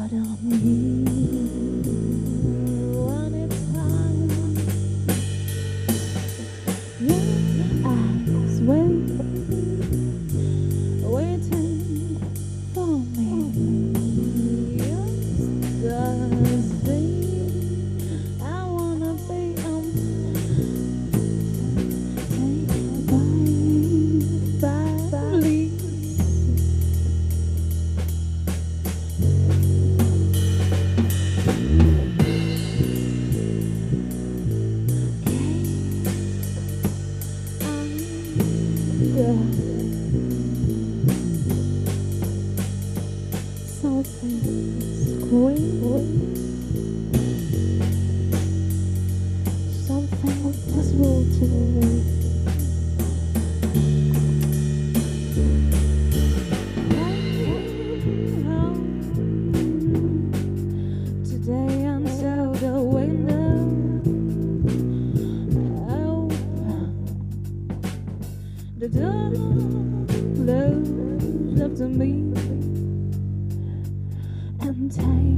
para mí. something is going on. Love, up to me and tight.